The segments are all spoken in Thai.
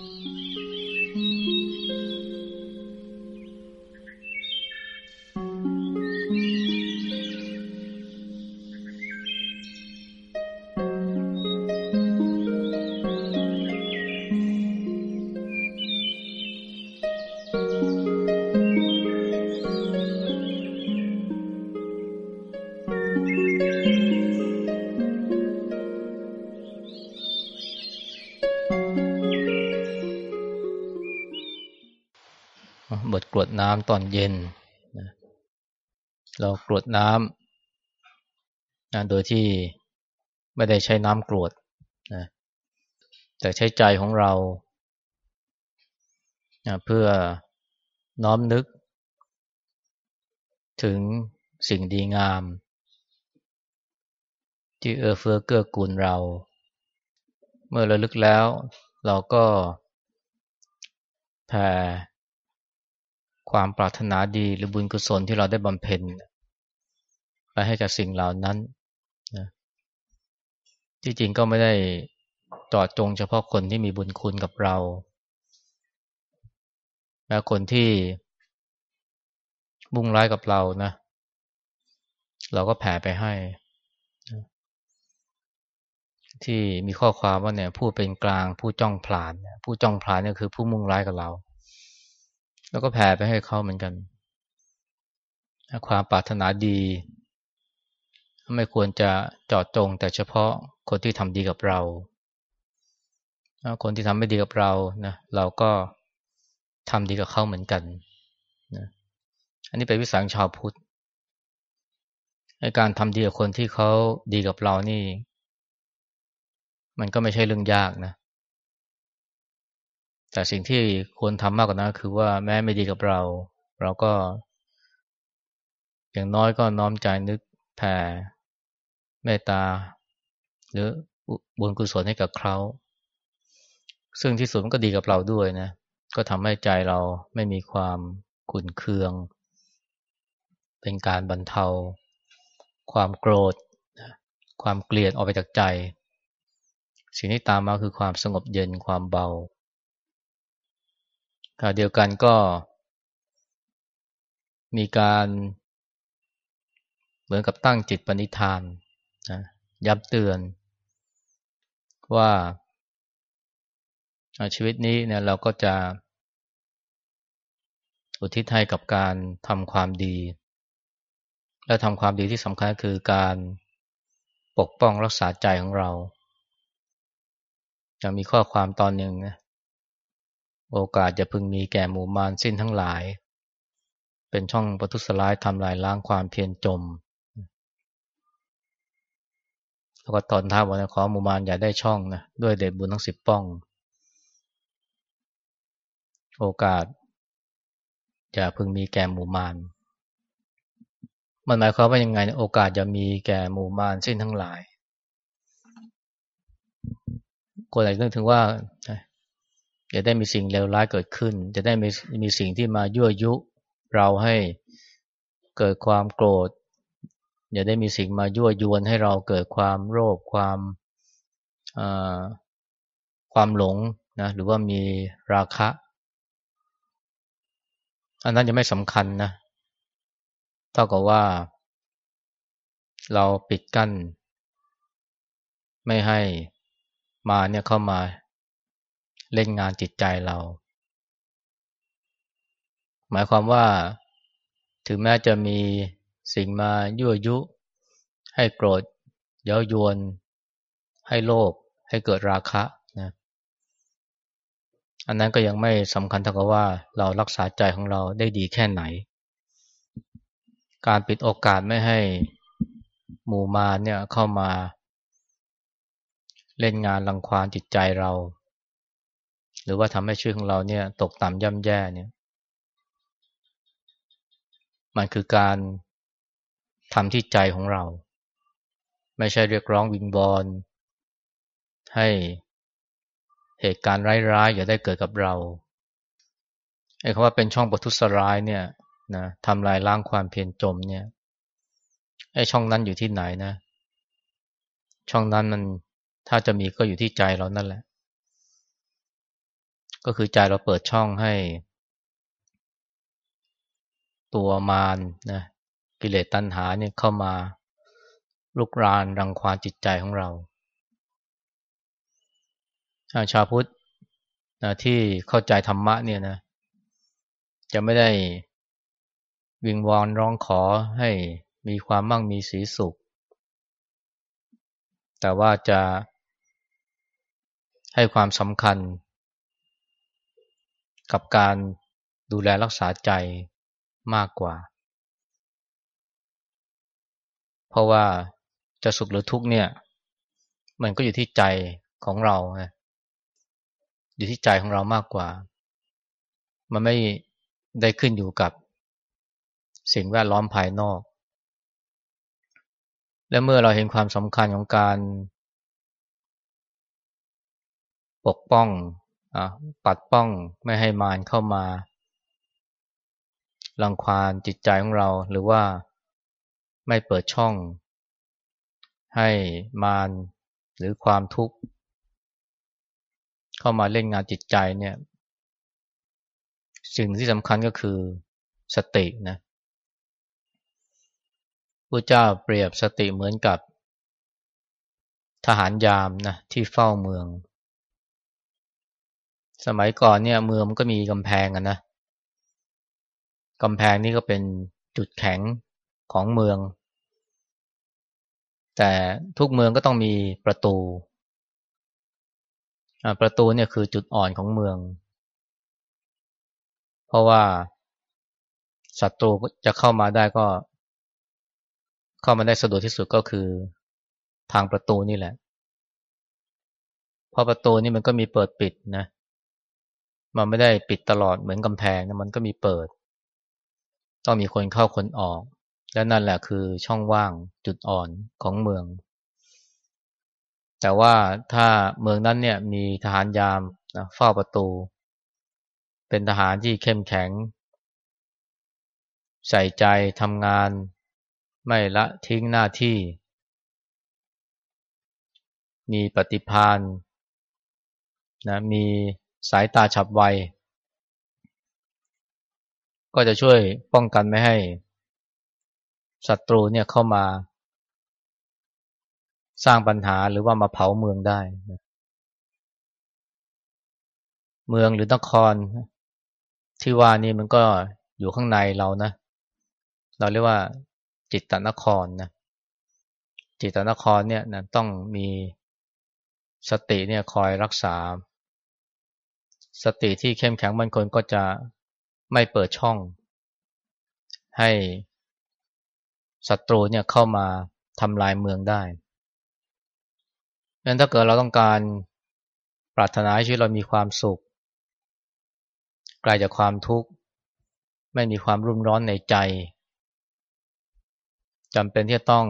บท น้ำตอนเย็นนะเรากรวดน้ำนะโดยที่ไม่ได้ใช้น้ำกรวดนะแต่ใช้ใจของเรานะเพื่อน้อมนึก ถึงสิ่งดีงาม ที่เอื้อเฟื้อเกื้อกูลเรา เมื่อระลึกแล้ว เราก็แผ่ ความปรารถนาดีหรือบุญกุศลที่เราได้บำเพ็ญไปให้กับสิ่งเหล่านั้นนะที่จริงก็ไม่ได้จอดจงเฉพาะคนที่มีบุญคุณกับเราแม้คนที่บุ่งร้ายกับเรานะ เราก็แผ่ไปให้ ที่มีข้อความว่าเนี่ยผู้เป็นกลางผู้จ้องผลานผู้จ้องผลานเนี่ยคือผู้มุ่งร้ายกับเรา แล้วก็แผ่ไปให้เขาเหมือนกันความปรารถนาดี ไม่ควรจะจอดจงแต่เฉพาะคนที่ทำดีกับเราคนที่ทำไม่ดีกับเรานะเราก็ทำดีกับเขาเหมือนกันนะอันนี้เป็นวิสัยชาวพุทธในการทำดีกับคนที่เขาดีกับเรานี่ มันก็ไม่ใช่เรื่องยากนะ แต่สิ่งที่ควรทำมากกว่านั้นคือว่าแม้ไม่ดีกับเรา เราก็ อย่างน้อยก็น้อมใจนึกแผ่เมตตา หรือบุญกุศลให้กับเขาซึ่งที่สุดมันก็ดีกับเราด้วยนะ ก็ทำให้ใจเราไม่มีความขุ่นเคือง เป็นการบรรเทา ความโกรธ ความเกลียดออกไปจากใจ สิ่งที่ตามมาคือความสงบเย็นความเบา ขณะเดียวกันก็มีการเหมือนกับตั้งจิตปณิธานนะย้ำเตือน ว่าชีวิตนี้เนี่ยเราก็จะอุทิศให้กับการทำความดี และทำความดีที่สำคัญคือการปกป้องรักษาใจของเรายังมีข้อความตอนหนึ่งนะ โอกาสจะพึงมีแก่หมู่มารสิ้นทั้งหลาย เป็นช่องประทุษร้ายทำลายล้างความเพียรจม แล้วก็ตอนท้าบอนะขอหมู่มารอย่าได้ช่องนะด้วยเดชบุญทั้งสิบป้อง โอกาสจะพึงมีแก่หมู่มารมันหมายความว่ายังไงโอกาสจะมีแก่หมู่มารสิ้นทั้งหลายคนไหนนึกถึงว่า จะได้มีสิ่งเลวร้ายเกิดขึ้น จะได้มีมีสิ่งที่มายั่วยุเราให้เกิดความโกรธ อย่าได้มีสิ่งมายั่วยวนให้เราเกิดความโลภความความหลงนะหรือว่ามีราคะ อันนั้นยังไม่สำคัญนะเท่ากับว่า เราปิดกั้น ไม่ให้มาเนี่ยเข้ามา เล่นงานจิตใจเรา หมายความว่า ถึงแม้จะมีสิ่งมายั่วยุ ให้โกรธเย้ายวน ให้โลภให้เกิดราคะนะอันนั้นก็ยังไม่สำคัญเท่ากับว่าเรารักษาใจของเราได้ดีแค่ไหน การปิดโอกาสไม่ให้หมู่มาเนี่ยเข้ามาเล่นงานรังควานจิตใจเรา หรือว่าทำให้ชีวิตของเราเนี่ย ตกต่ำย่ำแย่เนี่ย มันคือการทำที่ใจของเรา ไม่ใช่เรียกร้องวิงบอลให้เหตุการณ์ร้ายๆอย่าได้เกิดกับเราไอ้คำว่าเป็นช่องปทุสร้ายเนี่ยนะทำลายล้างความเพียรจมเนี่ยไอ้ช่องนั้นอยู่ที่ไหนนะ ช่องนั้นมันถ้าจะมีก็อยู่ที่ใจเรานั่นแหละ ก็คือใจเราเปิดช่องให้ ตัวมารนะกิเลสตัณหาเนี่ยเข้ามาลุกรานรังควานจิตใจของเรา ชาวพุทธนะที่เข้าใจธรรมะเนี่ยนะ จะไม่ได้วิงวอนร้องขอให้มีความมั่งมีสีสุข แต่ว่าจะให้ความสำคัญ กับการดูแลรักษาใจมากกว่า เพราะว่าจะสุขหรือทุกข์เนี่ย มันก็อยู่ที่ใจของเราอยู่ที่ใจของเรามากกว่า มันไม่ได้ขึ้นอยู่กับสิ่งแวดล้อมภายนอก และเมื่อเราเห็นความสำคัญของการ ปกป้อง ปัดป้องไม่ให้มารเข้ามารังควานจิตใจของเราหรือว่าไม่เปิดช่อง ให้มารหรือความทุกข์ เข้ามาเล่นงานจิตใจเนี่ย สิ่งที่สำคัญก็คือสตินะพระเจ้าเปรียบสติเหมือนกับทหารยามนะที่เฝ้าเมือง สมัยก่อนเนี่ยเมืองมันก็มีกำแพงกันนะกำแพงนี่ก็เป็นจุดแข็งของเมือง แต่ทุกเมืองก็ต้องมีประตูประตูเนี่ยคือจุดอ่อนของเมือง เพราะว่าศัตรูจะเข้ามาได้ก็ เข้ามาได้สะดวกที่สุดก็คือทางประตูนี่แหละ เพราะประตูนี่มันก็มีเปิดปิดนะ มันไม่ได้ปิดตลอดเหมือนกำแพงนะมันก็มีเปิด ต้องมีคนเข้าคนออก และนั่นแหละคือช่องว่างจุดอ่อนของเมือง แต่ว่าถ้าเมืองนั้นเนี่ยมีทหารยามนะเฝ้าประตู เป็นทหารที่เข้มแข็ง ใส่ใจทำงาน ไม่ละทิ้งหน้าที่ มีปฏิพานนะมี สายตาฉับไว ก็จะช่วยป้องกันไม่ให้ศัตรูเนี่ยเข้ามา สร้างปัญหาหรือว่ามาเผาเมืองได้ เมืองหรือนคร ที่ว่านี่มันก็อยู่ข้างในเรานะ เราเรียกว่าจิตตนครนะ จิตตนครเนี่ยนะต้องมีสติเนี่ยคอยรักษา สติที่เข้มแข็งมั่นคงก็จะไม่เปิดช่อง ให้ศัตรูเนี่ยเข้ามาทำลายเมืองได้ดังนั้นถ้าเกิดเราต้องการปรารถนาให้ชีวิตเรามีความสุขไกลาจากความทุกข์ ไม่มีความรุ่มร้อนในใจจำเป็นที่จะต้อง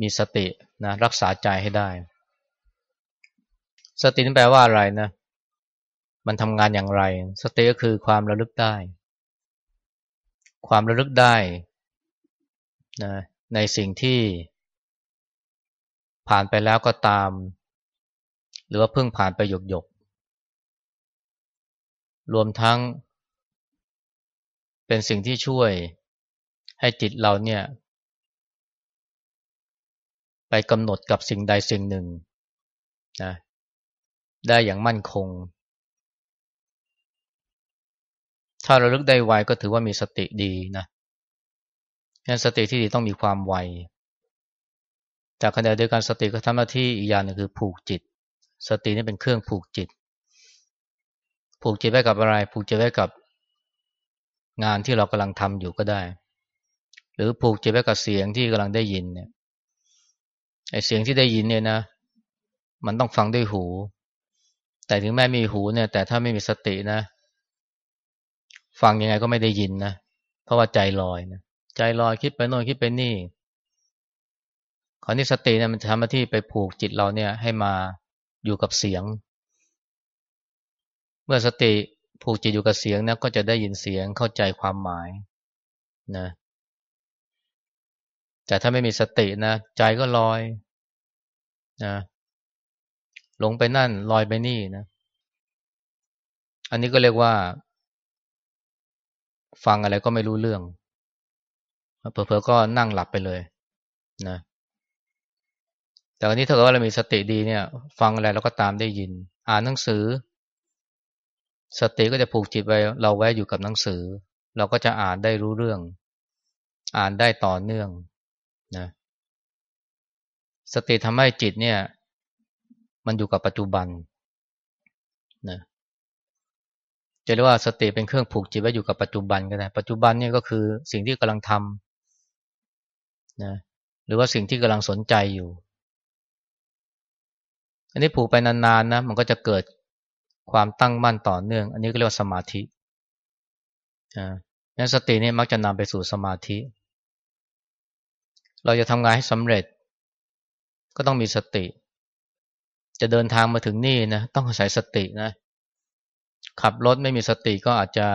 มีสตินะรักษาใจให้ได้ สตินั่นแปลว่าอะไรนะ มันทำงานอย่างไร สติก็คือความระลึกได้ ความระลึกได้นะในสิ่งที่ผ่านไปแล้วก็ตาม หรือว่าเพิ่งผ่านไปหยกหยกรวมทั้ง เป็นสิ่งที่ช่วยให้จิตเราเนี่ย ไปกำหนดกับสิ่งใดสิ่งหนึ่งนะได้อย่างมั่นคง ถ้าเราลึกได้ไวก็ถือว่ามีสติดีนะงั้นสติที่ดีต้องมีความไวแต่ขณะเดียวกันสติก็ทำหน้าที่อีกอย่างหนึ่งคือผูกจิต สตินี่เป็นเครื่องผูกจิต ผูกจิตไว้กับอะไร ผูกจิตไว้กับงานที่เรากำลังทำอยู่ก็ได้ หรือผูกจิตไว้กับเสียงที่กำลังได้ยินเนี่ยไอเสียงที่ได้ยินเนี่ยนะ มันต้องฟังด้วยหู แต่ถึงแม้มีหูเนี่ย แต่ถ้าไม่มีสตินะ ฟังยังไงก็ไม่ได้ยินนะเพราะว่าใจลอยนะใจลอยคิดไปโน่นคิดไปนี่ขอนี้สติเนี่ยมันจะทำหน้าที่ไปผูกจิตเราเนี่ย ให้มาอยู่กับเสียง เมื่อสติผูกจิตอยู่กับเสียงนะก็จะได้ยินเสียงเข้าใจความหมายนะแต่ถ้าไม่มีสตินะใจก็ลอยนะหลงไปนั่นลอยไปนี่นะ อันนี้ก็เรียกว่า ฟังอะไรก็ไม่รู้เรื่องเผลอๆก็นั่งหลับไปเลยนะแต่วันนี้ถ้าเกิดว่าเรามีสติดีเนี่ย ฟังอะไรเราก็ตามได้ยิน อ่านหนังสือ สติก็จะผูกจิตไว้เราไว้อยู่กับหนังสือ เราก็จะอ่านได้รู้เรื่อง อ่านได้ต่อเนื่องนะสติทำให้จิตเนี่ย มันอยู่กับปัจจุบันนะ จะเรียกว่าสติเป็นเครื่องผูกจิตไว้อยู่กับปัจจุบันก็ได้ ปัจจุบันนี่ก็คือสิ่งที่กำลังทำนะหรือว่าสิ่งที่กำลังสนใจอยู่ อันนี้ผูกไปนานๆนะมันก็จะเกิดความตั้งมั่นต่อเนื่อง อันนี้ก็เรียกว่าสมาธินะนั้นสตินี่มักจะนำไปสู่สมาธิ เราจะทำงานให้สำเร็จ ก็ต้องมีสติ จะเดินทางมาถึงนี่นะต้องอาศัยสตินะ ขับรถไม่มีสติก็อาจจะ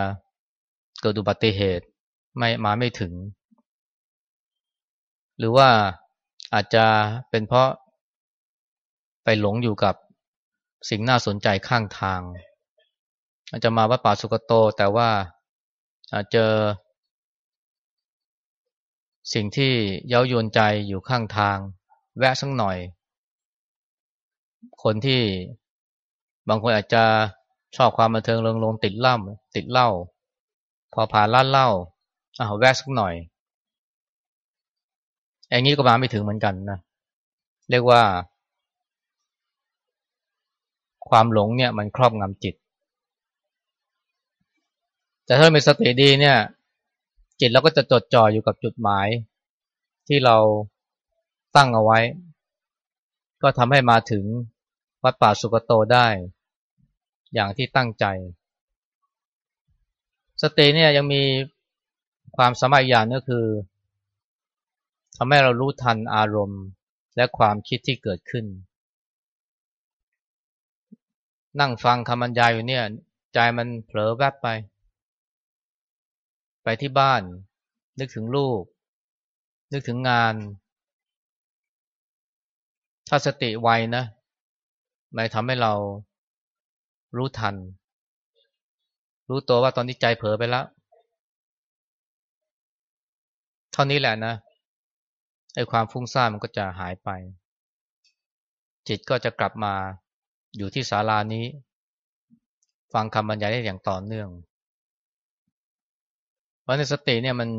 เกิดอุบัติเหตุไม่มาไม่ถึง หรือว่าอาจจะเป็นเพราะไปหลงอยู่กับสิ่งน่าสนใจข้างทาง อาจจะมาวัดป่าสุกโต แต่ว่าอาจเจอสิ่งที่เย้ายวนใจอยู่ข้างทาง แวะสักหน่อย คนที่บางคนอาจจะ ชอบความบันเทิงเริงลงติดล่ำติดเหล้าพอผ่านร้านเหล้าอ้าวแวะสักหน่อยอย่างนี้ก็มาไม่ถึงเหมือนกันนะเรียกว่า ความหลงเนี่ยมันครอบงำจิต แต่ถ้ามีสติดีเนี่ย จิตเราก็จะจดจ่ออยู่กับจุดหมาย ที่เราตั้งเอาไว้ ก็ทำให้มาถึงวัดป่าสุกโตได้ อย่างที่ตั้งใจ สติเนี่ยยังมีความสามารถอย่างก็คือทำให้เรารู้ทันอารมณ์และความคิดที่เกิดขึ้น นั่งฟังคำบรรยายอยู่เนี่ย ใจมันเผลอแวบไป ไปที่บ้าน นึกถึงลูก นึกถึงงาน ถ้าสติไวนะไม่ทำให้เรา รู้ทัน รู้ตัวว่าตอนนี้ใจเผลอไปแล้ว เท่านี้แหละนะไอ้ความฟุ้งซ่านมันก็จะหายไป จิตก็จะกลับมาอยู่ที่ศาลานี้ ฟังคำบรรยายได้อย่างต่อเนื่องเพราะในสติเนี่ยมัน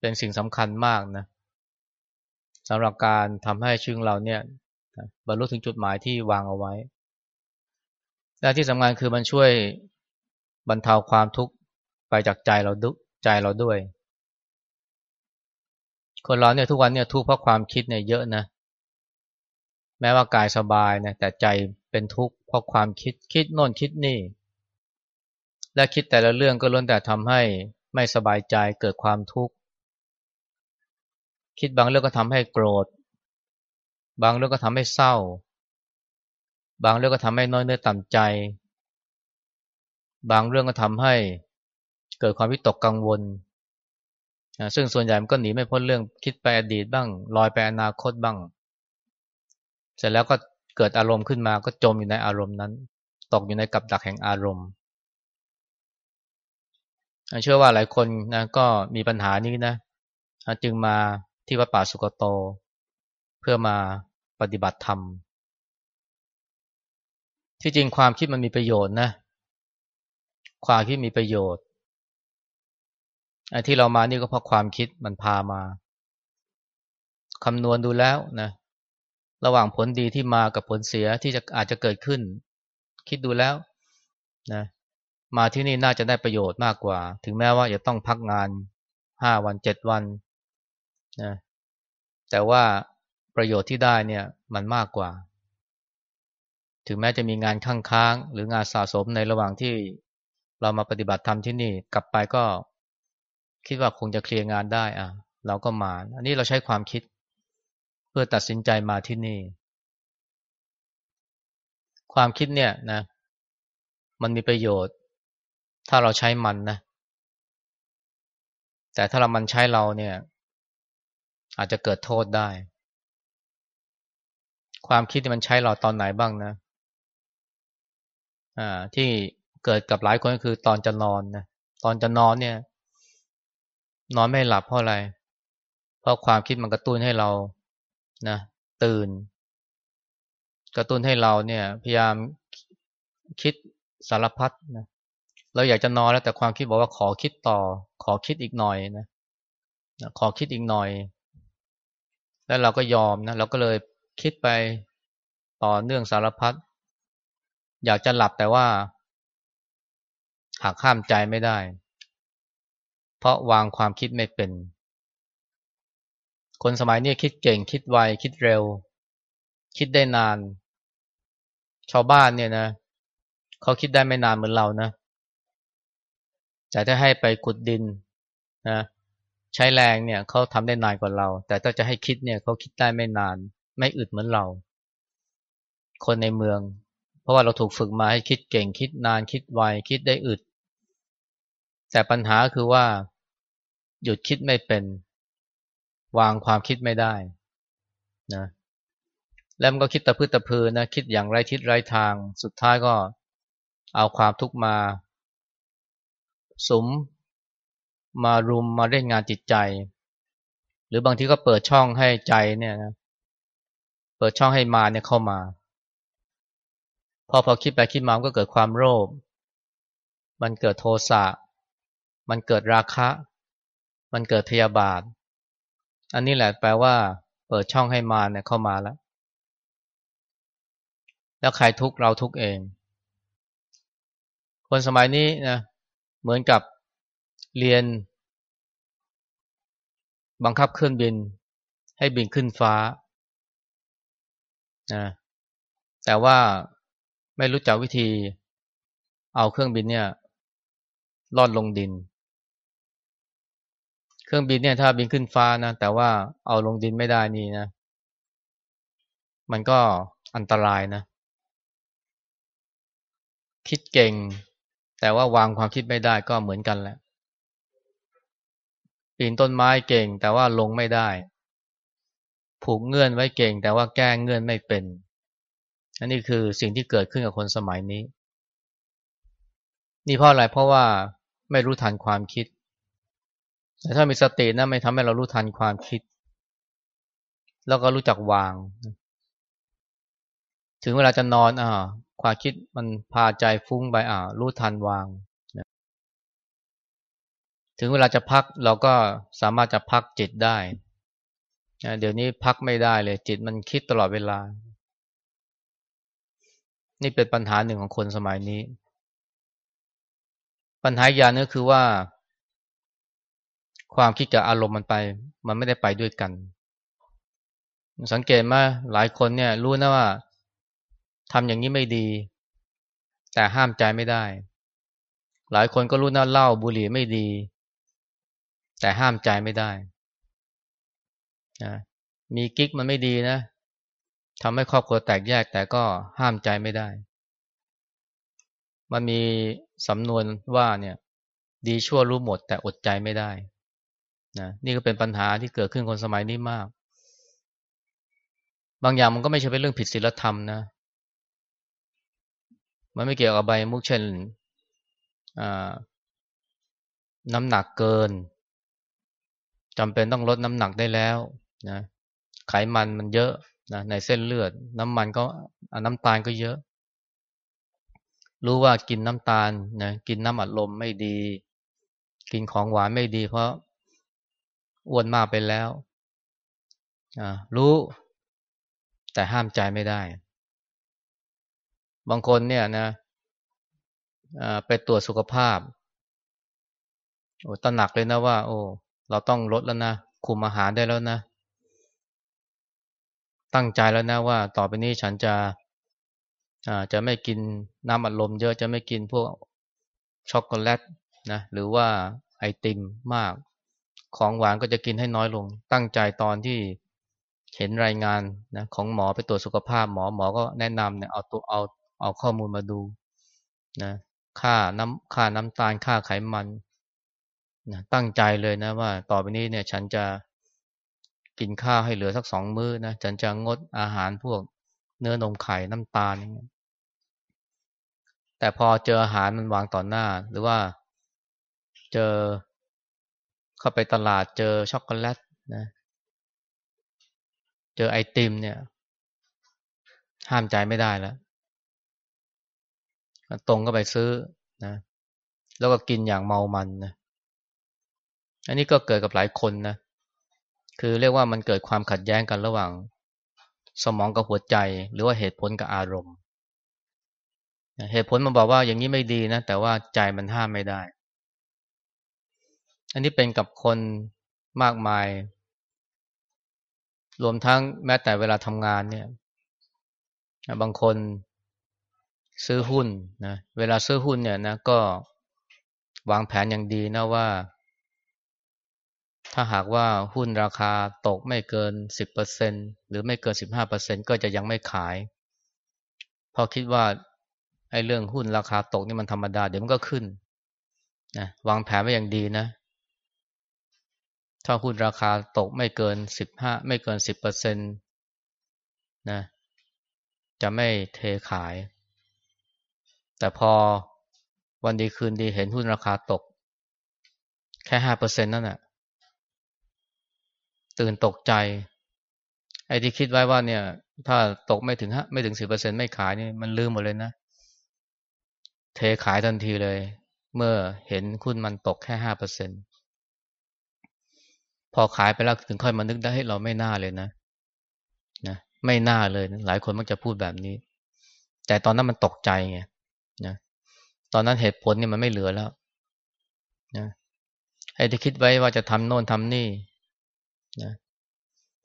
เป็นสิ่งสำคัญมากนะสำหรับการทำให้ชีวิตเราเนี่ยบรรลุถึงจุดหมายที่วางเอาไว้ และที่สำคัญคือมันช่วยบรรเทาความทุกข์ไปจากใจเราดุใจเราด้วย คนเราเนี่ยทุกวันเนี่ยทุกข์เพราะความคิดเนี่ยเยอะนะ แม้ว่ากายสบายนะแต่ใจเป็นทุกข์เพราะความคิดคิดโน่นคิดนี่ และคิดแต่ละเรื่องก็ล้วนแต่ทำให้ไม่สบายใจเกิดความทุกข์ คิดบางเรื่องก็ทำให้โกรธ บางเรื่องก็ทำให้เศร้า บางเรื่องก็ทำให้น้อยเนื้อต่ำใจ บางเรื่องก็ทำให้เกิดความวิตกกังวล ซึ่งส่วนใหญ่มันก็หนีไม่พ้นเรื่องคิดไปอดีตบ้าง ลอยไปอนาคตบ้าง เสร็จแล้วก็เกิดอารมณ์ขึ้นมาก็จมอยู่ในอารมณ์นั้น ตกอยู่ในกับดักแห่งอารมณ์ เชื่อว่าหลายคนนะก็มีปัญหานี้นะ จึงมาที่วัดป่าสุกโต เพื่อมาปฏิบัติธรรม ที่จริงความคิดมันมีประโยชน์นะ ความคิดมีประโยชน์ไอ้ที่เรามานี่ก็เพราะความคิดมันพามาคำนวณดูแล้วนะ ระหว่างผลดีที่มากับผลเสียที่จะอาจจะเกิดขึ้น คิดดูแล้วนะ มาที่นี่น่าจะได้ประโยชน์มากกว่า ถึงแม้ว่าจะต้องพักงานห้าวันเจ็ดวันนะแต่ว่าประโยชน์ที่ได้เนี่ยมันมากกว่า ถึงแม้จะมีงานข้างค้างหรืองานสะสมในระหว่างที่เรามาปฏิบัติธรรมที่นี่กลับไปก็ คิดว่าคงจะเคลียร์งานได้อะ เราก็มา อันนี้เราใช้ความคิด เพื่อตัดสินใจมาที่นี่ ความคิดเนี่ยนะ มันมีประโยชน์ ถ้าเราใช้มันนะ แต่ถ้าเรามันใช้เราเนี่ย อาจจะเกิดโทษได้ ความคิดมันใช้เราตอนไหนบ้างนะ ที่เกิดกับหลายคนก็คือตอนจะนอนนะตอนจะนอนเนี่ย นอนไม่หลับเพราะอะไร เพราะความคิดมันกระตุ้นให้เรานะตื่น กระตุ้นให้เราเนี่ย พยายามคิดสารพัดนะเราอยากจะนอนแล้วแต่ความคิดบอกว่าขอคิดต่อ ขอคิดอีกหน่อยนะขอคิดอีกหน่อย แล้วเราก็ยอมนะเราก็เลยคิดไปต่อเนื่องสารพัด อยากจะหลับแต่ว่า หากห้ามใจไม่ได้ เพราะวางความคิดไม่เป็น คนสมัยนี้คิดเก่งคิดไวคิดเร็ว คิดได้นาน ชาวบ้านเนี่ยนะเขาคิดได้ไม่นานเหมือนเรานะแต่ถ้าให้ไปขุดดินนะใช้แรงเนี่ยเขาทำได้นานกว่าเรา แต่ถ้าจะให้คิดเนี่ยเขาคิดได้ไม่นาน ไม่อึดเหมือนเรา คนในเมือง เพราะว่าเราถูกฝึกมาให้คิดเก่งคิดนานคิดไวคิดได้อึด แต่ปัญหาคือว่า หยุดคิดไม่เป็น วางความคิดไม่ได้นะแล้วมันก็คิดตะพื้ตะพือนะคิดอย่างไรทิศไรทาง สุดท้ายก็เอาความทุกข์มาสมมารุมมาเล่นงานจิตใจ หรือบางทีก็เปิดช่องให้ใจเนี่ยนะเปิดช่องให้มาเนี่ยเข้ามา พอพอคิดไปคิดมาก็เกิดความโลภมันเกิดโทสะมันเกิดราคะ มันเกิดพยาบาท อันนี้แหละแปลว่า เปิดช่องให้มารเนี่ยเข้ามาแล้ว แล้วใครทุกเราทุกเอง คนสมัยนี้นะเหมือนกับเรียน บังคับเครื่องบิน ให้บินขึ้นฟ้านะแต่ว่า ไม่รู้จักวิธี เอาเครื่องบินเนี่ยลอดลงดิน เครื่องบินเนี่ยถ้าบินขึ้นฟ้านะ แต่ว่าเอาลงดินไม่ได้นี่นะ มันก็อันตรายนะ คิดเก่ง แต่ว่าวางความคิดไม่ได้ก็เหมือนกันแหละปีนต้นไม้เก่ง แต่ว่าลงไม่ได้ ผูกเงื่อนไว้เก่ง แต่ว่าแก้เงื่อนไม่เป็น อันนี้คือสิ่งที่เกิดขึ้นกับคนสมัยนี้ นี่เพราะอะไรเพราะว่าไม่รู้ทันความคิด แต่ถ้ามีสตินะไม่ทำให้เรารู้ทันความคิด แล้วก็รู้จักวาง ถึงเวลาจะนอนอ่าความคิดมันพาใจฟุ้งไปอ่ารู้ทันวางถึงเวลาจะพักเราก็สามารถจะพักจิตได้ เดี๋ยวนี้พักไม่ได้เลยจิตมันคิดตลอดเวลา นี่เป็นปัญหาหนึ่งของคนสมัยนี้ ปัญหาอย่างนึงคือว่า ความคิดกับอารมณ์มันไป มันไม่ได้ไปด้วยกัน สังเกตมาหลายคนเนี่ย รู้นะว่าทำอย่างนี้ไม่ดี แต่ห้ามใจไม่ได้ หลายคนก็รู้นะเหล้าบุหรี่ไม่ดี แต่ห้ามใจไม่ได้นะมีกิ๊กมันไม่ดีนะ ทำให้ครอบครัวแตกแยกแต่ก็ห้ามใจไม่ได้ มันมีสำนวนว่าเนี่ยดีชั่วรู้หมดแต่อดใจไม่ได้นะนี่ก็เป็นปัญหาที่เกิดขึ้นคนสมัยนี้มาก บางอย่างมันก็ไม่ใช่เป็นเรื่องผิดศีลธรรมนะ มันไม่เกี่ยวกับใบมุกเช่นน้ำหนักเกินจำเป็นต้องลดน้ำหนักได้แล้วนะไขมันมันเยอะ นะในเส้นเลือด น้ำมันก็น้ำตาลก็เยอะ รู้ว่ากินน้ำตาลนะกินน้ำอัดลมไม่ดี กินของหวานไม่ดี เพราะอ้วนมากไปแล้วรู้ แต่ห้ามใจไม่ได้ บางคนเนี่ยนะไปตรวจสุขภาพโอ้ตระหนักเลยนะว่า โอ้ เราต้องลดแล้วนะ คุมอาหารได้แล้วนะ ตั้งใจแล้วนะว่า ต่อไปนี้ฉันจะจะไม่กินน้ำอัดลมเยอะจะไม่กินพวกช็อกโกแลตนะหรือว่าไอติมมาก ของหวานก็จะกินให้น้อยลง ตั้งใจตอนที่เห็นรายงานนะของหมอไปตรวจสุขภาพหมอหมอก็แนะนำเนี่ยเอาตัวเอาเอาข้อมูลมาดูนะค่าน้ำค่าน้ำตาลค่าไขมันนะตั้งใจเลยนะว่า ต่อไปนี้เนี่ย ฉันจะ กินข้าวให้เหลือสักสองมื้อนะฉันจะงดอาหารพวกเนื้อนมไข่น้ำตาลอย่างเงี้ยแต่พอเจออาหารมันวางต่อหน้า หรือว่าเจอเข้าไปตลาดเจอช็อกโกแลตนะเจอไอติมเนี่ย ห้ามใจไม่ได้แล้วตรงก็ไปซื้อนะแล้วก็กินอย่างเมามันนะอันนี้ก็เกิดกับหลายคนนะ คือเรียกว่ามันเกิดความขัดแย้งกันระหว่าง สมองกับหัวใจ หรือว่าเหตุผลกับอารมณ์ เหตุผลมันบอกว่าอย่างนี้ไม่ดีนะ แต่ว่าใจมันห้ามไม่ได้ อันนี้เป็นกับคนมากมาย รวมทั้งแม้แต่เวลาทำงานเนี่ย บางคนซื้อหุ้นนะ เวลาซื้อหุ้นเนี่ยนะก็วางแผนอย่างดีนะว่า ถ้าหากว่าหุ้นราคาตกไม่เกินสิบเปอร์เซ็นหรือไม่เกินสิบห้าเปอร์เซ็นก็จะยังไม่ขายเพราะคิดว่าไอ้เรื่องหุ้นราคาตกนี่มันธรรมดา เดี๋ยวมันก็ขึ้นนะวางแผนไว้อย่างดีนะ ถ้าหุ้นราคาตกไม่เกินสิบห้าไม่เกินสิบเปอร์เซ็นะจะไม่เทขาย แต่พอวันดีคืนดีเห็นหุ้นราคาตก แค่ห้าเปอร์เซ็นนั่นแหะ ตื่นตกใจ ไอ้ที่คิดไว้ว่าเนี่ย ถ้าตกไม่ถึงห้าไม่ถึงสิบเปอร์เซ็นไม่ขายนี่มันลืมหมดเลยนะ เทขายทันทีเลย เมื่อเห็นหุ้นมันตกแค่ห้าเปอร์เซ็นพอขายไปแล้วถึงค่อยมานึกได้ให้เราไม่น่าเลยนะนะไม่น่าเลยนะหลายคนมักจะพูดแบบนี้ แต่ตอนนั้นมันตกใจไงนะตอนนั้นเหตุผลเนี่ยมันไม่เหลือแล้วนะไอ้ที่คิดไว้ว่าจะทำโน่นทำนี่ นะ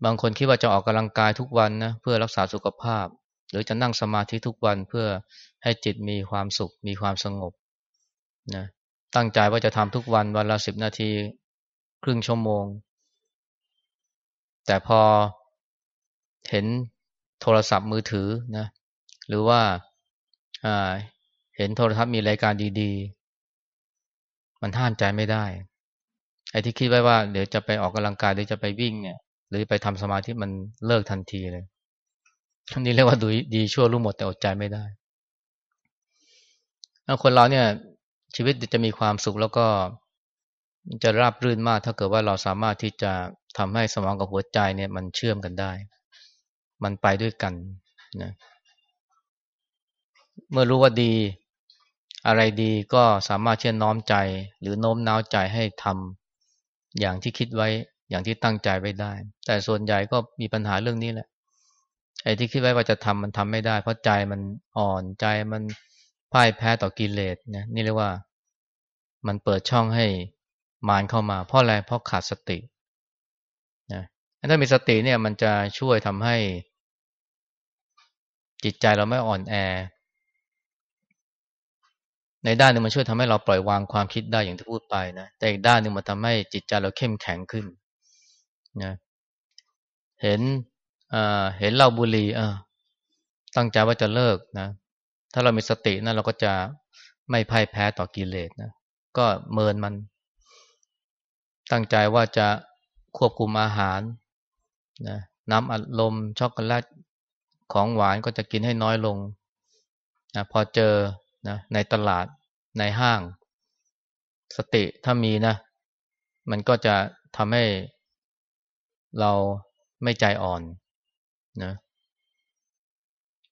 บางคนคิดว่าจะออกกำลังกายทุกวันนะเพื่อรักษาสุขภาพ หรือจะนั่งสมาธิทุกวันเพื่อให้จิตมีความสุข มีความสงบนะตั้งใจว่าจะทำทุกวันวันละสิบนาที ครึ่งชั่วโมง แต่พอเห็นโทรศัพท์มือถือนะหรือว่าเห็นโทรทัศน์มีรายการดี ๆ มันห้ามใจไม่ได้ ไอ้ที่คิดไว้ว่าเดี๋ยวจะไปออกกำลังกายหรือจะไปวิ่งเนี่ย หรือไปทำสมาธิมันเลิกทันทีเลยทันนี้เรียกว่าดูดีชั่วรู้หมดแต่อดใจไม่ได้แล้วคนเราเนี่ย ชีวิตจะมีความสุขแล้วก็จะราบรื่นมาก ถ้าเกิดว่าเราสามารถที่จะทำให้สมองกับหัวใจเนี่ย มันเชื่อมกันได้ มันไปด้วยกันนะเมื่อรู้ว่าดี อะไรดีก็สามารถเชื่อน้อมใจ หรือโน้มน้าวใจให้ทำ อย่างที่คิดไว้อย่างที่ตั้งใจไว้ได้ แต่ส่วนใหญ่ก็มีปัญหาเรื่องนี้แหละ ไอ้ที่คิดไว้ว่าจะทำมันทำไม่ได้ เพราะใจมันอ่อนใจมันพ่ายแพ้ต่อกิเลสนะนี่เรียกว่ามันเปิดช่องให้มารเข้ามา เพราะอะไรเพราะขาดสตินะถ้ามีสติเนี่ยมันจะช่วยทำให้จิตใจเราไม่อ่อนแอ ในด้านหนึ่งมันช่วยทำให้เราปล่อยวางความคิดได้อย่างที่พูดไปนะแต่อีกด้านหนึ่งมันทำให้จิตใจเราเข้มแข็งขึ้นนะเห็นเห็นเหล้าบุหรี่ตั้งใจว่าจะเลิกนะ ถ้าเรามีสตินะเราก็จะไม่พ่ายแพ้ต่อกิเลสนะก็เมินมัน ตั้งใจว่าจะควบคุมอาหารนะน้ำอัดลมช็อกโกแลตของหวานก็จะกินให้น้อยลงนะพอเจอ นะในตลาดในห้าง สติถ้ามีนะ มันก็จะทำให้เราไม่ใจอ่อนนะ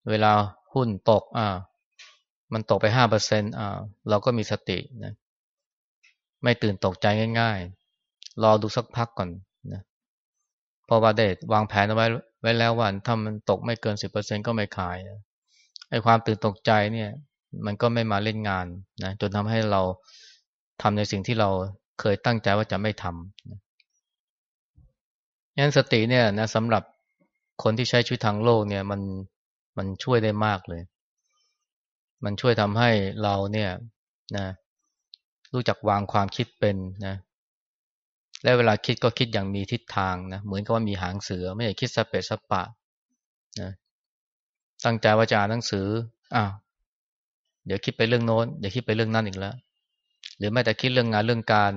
เวลาหุ้นตกอ่ามันตกไปห้าเปอร์เซ็นต์อ่าเราก็มีสตินะไม่ตื่นตกใจง่ายๆ รอดูสักพักก่อนนะเพราะว่าเดวางแผนเอาไว้ไว้แล้วว่าถ้ามันตกไม่เกินสิบเปอร์เซ็นก็ไม่ขายไอ้ความตื่นตกใจเนี่ย มันก็ไม่มาเล่นงานนะจนทำให้เราทำในสิ่งที่เราเคยตั้งใจว่าจะไม่ทำงั้นสติเนี่ยนะสำหรับคนที่ใช้ชีวิตทางโลกเนี่ย มันมันช่วยได้มากเลย มันช่วยทำให้เราเนี่ยนะรู้จักวางความคิดเป็นนะ และเวลาคิดก็คิดอย่างมีทิศทางนะเหมือนกับว่ามีหางเสือ ไม่ใช่คิดสเปซสปะนะตั้งใจว่าจะอ่านหนังสืออ้าว เดี๋ยวคิดไปเรื่องโน้นเดี๋ยวคิดไปเรื่องนั้นอีกแล้ว หรือแม้แต่คิดเรื่องงานเรื่องการ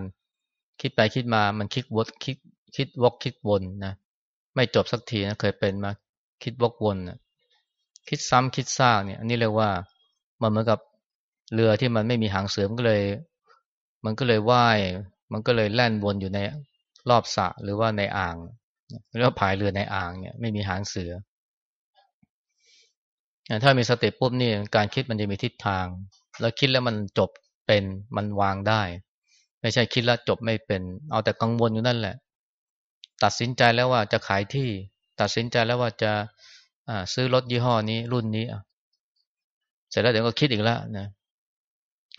คิดไปคิดมามันคิดวกคิดคิดวกคิดวนนะไม่จบสักทีนะเคยเป็นมาคิดวกวนนะคิดซ้ำคิดซากเนี่ย อันนี้เรียกว่ามันเหมือนกับเรือที่มันไม่มีหางเสือมันก็เลย มันก็เลยว่ายมันก็เลยแล่นวนอยู่ในรอบสระหรือว่าในอ่างเรียกว่าพายเรือในอ่างเนี่ย ไม่มีหางเสือ ถ้ามีสติปุ๊บนี่การคิดมันจะมีทิศทาง แล้วคิดแล้วมันจบเป็นมันวางได้ ไม่ใช่คิดแล้วจบไม่เป็น เอาแต่กังวลอยู่นั่นแหละ ตัดสินใจแล้วว่าจะขายที่ ตัดสินใจแล้วว่าจะซื้อรถยี่ห้อนี้รุ่นนี้เสร็จแล้วเดี๋ยวก็คิดอีกแล้วนะ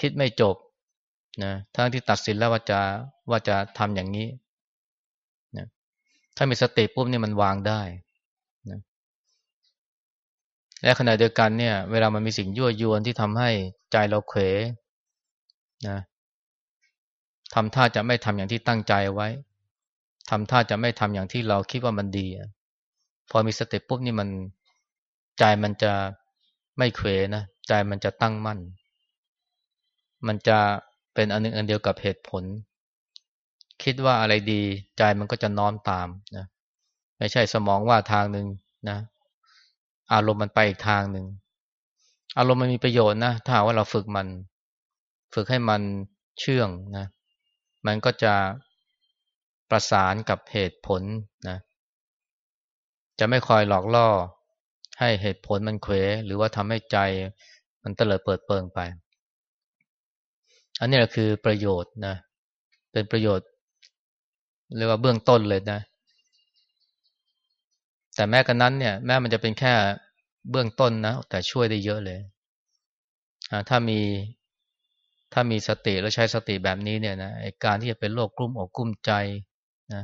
คิดไม่จบนะทั้งที่ตัดสินแล้วว่าจะว่าจะทำอย่างนี้นะถ้ามีสติปุ๊บนี่มันวางได้ และขณะเดียวกันเนี่ย เวลามันมีสิ่งยั่วยวนที่ทำให้ใจเราเขวนะทำท่าจะไม่ทำอย่างที่ตั้งใจไว้ทำท่าจะไม่ทำอย่างที่เราคิดว่ามันดีพอมีสติปุ๊บนี่มันใจมันจะไม่เขวนะใจมันจะตั้งมั่น มันจะเป็นอันหนึ่งอันเดียวกับเหตุผล คิดว่าอะไรดี ใจมันก็จะน้อมตามนะไม่ใช่สมองว่าทางหนึ่งนะ อารมณ์มันไปอีกทางหนึ่ง อารมณ์มันมีประโยชน์นะถ้าว่าเราฝึกมัน ฝึกให้มันเชื่องนะ มันก็จะประสานกับเหตุผลนะ จะไม่คอยหลอกล่อ ให้เหตุผลมันเควหรือว่าทำให้ใจมันเตลิดเปิดเปิงไป อันนี้แหละคือประโยชน์นะ เป็นประโยชน์เรียกว่าเบื้องต้นเลยนะ แต่แม้กันนั้นเนี่ยแม้มันจะเป็นแค่เบื้องต้นนะ แต่ช่วยได้เยอะเลย ถ้ามีถ้ามีสติแล้วใช้สติแบบนี้เนี่ยนะการที่จะเป็นโรคกลุ้มอกกลุ้มใจนะ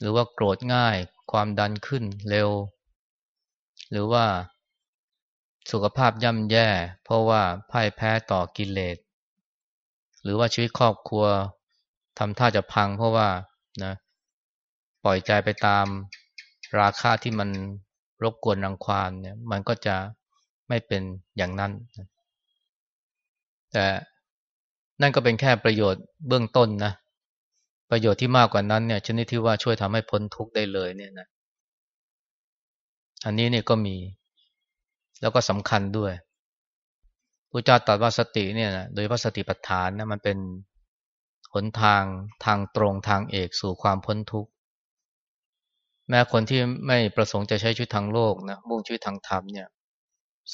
หรือว่าโกรธง่ายความดันขึ้นเร็ว หรือว่าสุขภาพย่ำแย่ เพราะว่าพ่ายแพ้ต่อกิเลสหรือว่าชีวิตครอบครัวทำท่าจะพังเพราะว่านะปล่อยใจไปตาม ราคาที่มันรบกวนรังควานเนี่ย มันก็จะไม่เป็นอย่างนั้น แต่นั่นก็เป็นแค่ประโยชน์เบื้องต้นนะ ประโยชน์ที่มากกว่านั้นเนี่ย ชนิดที่ว่าช่วยทำให้พ้นทุกข์ได้เลยเนี่ยนะ อันนี้เนี่ยก็มี แล้วก็สำคัญด้วยพระเจ้าตรัสว่าสติเนี่ยนะโดยพระสติปัฏฐานนะมันเป็นหนทางทางตรงทางเอกสู่ความพ้นทุกข์ แม้คนที่ไม่ประสงค์จะใช้ชีวิตทางโลกนะมุ่งชีวิตทางธรรมเนี่ย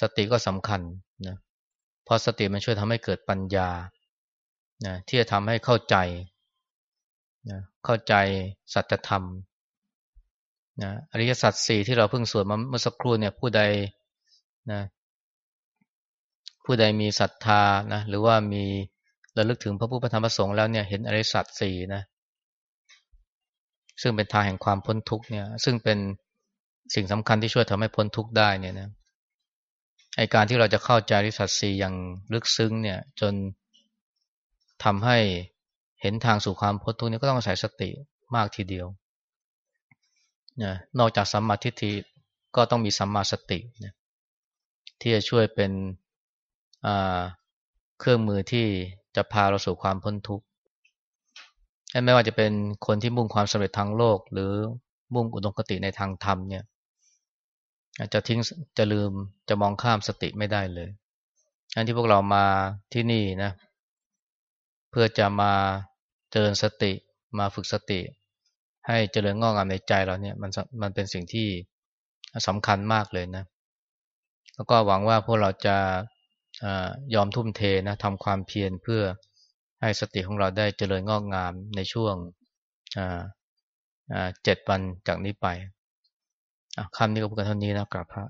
สติก็สำคัญนะเพราะสติมันช่วยทำให้เกิดปัญญานะที่จะทำให้เข้าใจนะเข้าใจสัจธรรมนะอริยสัจสี่ที่เราเพิ่งสวดมาเมื่อสักครู่เนี่ยผู้ใดนะผู้ใดมีศรัทธานะหรือว่ามีระลึกถึงพระพุทธธรรมประสงค์แล้วเนี่ยเห็นอริยสัตสี่นะ ซึ่งเป็นทางแห่งความพ้นทุกเนี่ย ซึ่งเป็นสิ่งสำคัญที่ช่วยทำให้พ้นทุกข์ได้เนี่ยนะไอการที่เราจะเข้าใจริสัตสีอย่างลึกซึ้งเนี่ย จนทำให้เห็นทางสู่ความพ้นทุกข์นี่ก็ต้องอาศัยสติมากทีเดียวนะนอกจากสัมมาทิฏฐิก็ต้องมีสัมมาสตินะที่จะช่วยเป็นเครื่องมือที่จะพาเราสู่ความพ้นทุกข์ ไม่ว่าจะเป็นคนที่มุ่งความสำเร็จทางโลก หรือมุ่งอุดมคติในทางธรรมเนี่ยจะทิ้งจะลืมจะมองข้ามสติไม่ได้เลยอันที่พวกเรามาที่นี่นะ เพื่อจะมาเจริญสติมาฝึกสติ ให้เจริญงอกงามในใจเราเนี่ยมันมันเป็นสิ่งที่สำคัญมากเลยนะ แล้วก็หวังว่าพวกเราจะอยอมทุ่มเทนะทำความเพียรเพื่อ ให้สติของเราได้เจริญงอกงามในช่วงเจ็ดวันจากนี้ไปคำนี้ก็พูดกันเท่านี้นะกราบพระ